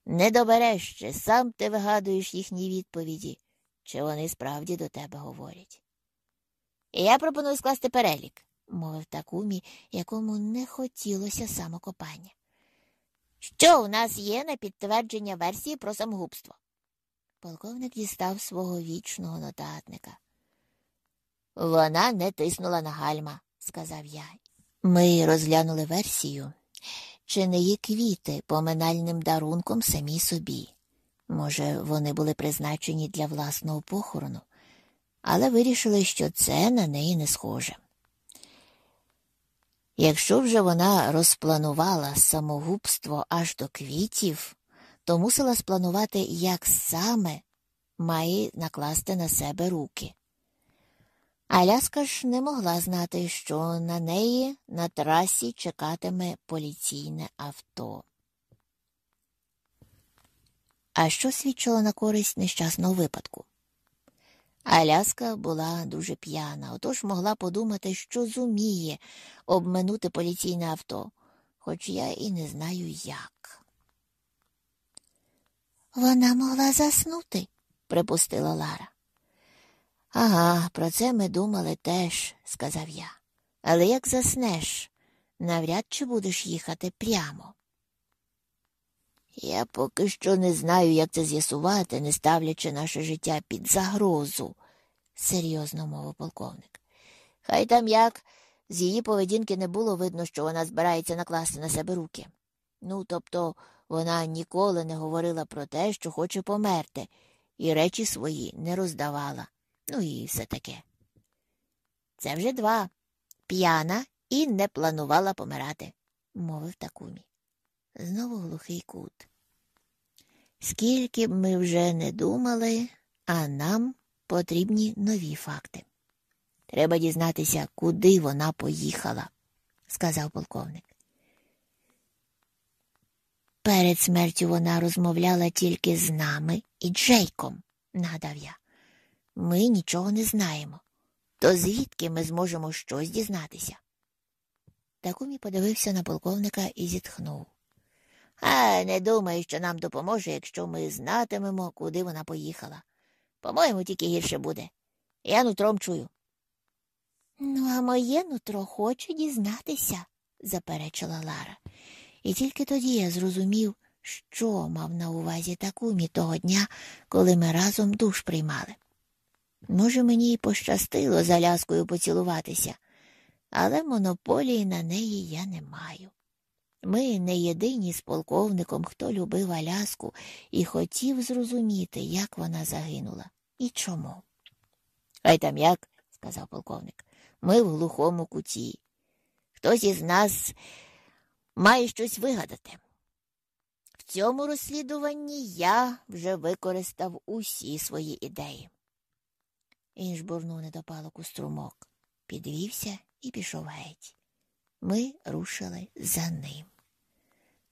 Не добереш ще, сам ти вигадуєш їхні відповіді, чи вони справді до тебе говорять. Я пропоную скласти перелік, мовив такумі, якому не хотілося самокопання. Що у нас є на підтвердження версії про самогубство? Полковник дістав свого вічного нотатника. Вона не тиснула на гальма, сказав я. Ми розглянули версію, чи не є квіти поминальним дарунком самій собі. Може, вони були призначені для власного похорону, але вирішили, що це на неї не схоже. Якщо вже вона розпланувала самогубство аж до квітів, то мусила спланувати, як саме має накласти на себе руки. Аляска ж не могла знати, що на неї на трасі чекатиме поліційне авто. А що свідчило на користь нещасного випадку? Аляска була дуже п'яна, отож могла подумати, що зуміє обминути поліційне авто, хоч я і не знаю як. Вона могла заснути, припустила Лара. Ага, про це ми думали теж, сказав я. Але як заснеш, навряд чи будеш їхати прямо. Я поки що не знаю, як це з'ясувати, не ставлячи наше життя під загрозу, серйозно мовив полковник. Хай там як, з її поведінки не було видно, що вона збирається накласти на себе руки. Ну, тобто вона ніколи не говорила про те, що хоче померти, і речі свої не роздавала. Ну і все таке. Це вже два. П'яна і не планувала помирати, мовив такумі. Знову глухий кут. Скільки б ми вже не думали, а нам потрібні нові факти. Треба дізнатися, куди вона поїхала, сказав полковник. Перед смертю вона розмовляла тільки з нами і Джейком, нагадав я. Ми нічого не знаємо. То звідки ми зможемо щось дізнатися? Такумі подивився на полковника і зітхнув. А не думаю, що нам допоможе, якщо ми знатимемо, куди вона поїхала. По-моєму, тільки гірше буде. Я нутром чую. Ну, а моє нутро хоче дізнатися, заперечила Лара. І тільки тоді я зрозумів, що мав на увазі такумі того дня, коли ми разом душ приймали. Може, мені й пощастило за ляскою поцілуватися, але монополії на неї я не маю. Ми не єдині з полковником, хто любив Аляску і хотів зрозуміти, як вона загинула і чому. Хай там як, сказав полковник, ми в глухому куті. Хтось із нас має щось вигадати. В цьому розслідуванні я вже використав усі свої ідеї. Він жбурнув недопалок у струмок, підвівся і пішов геть. Ми рушили за ним.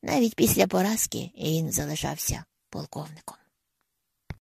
Навіть після поразки він залишався полковником.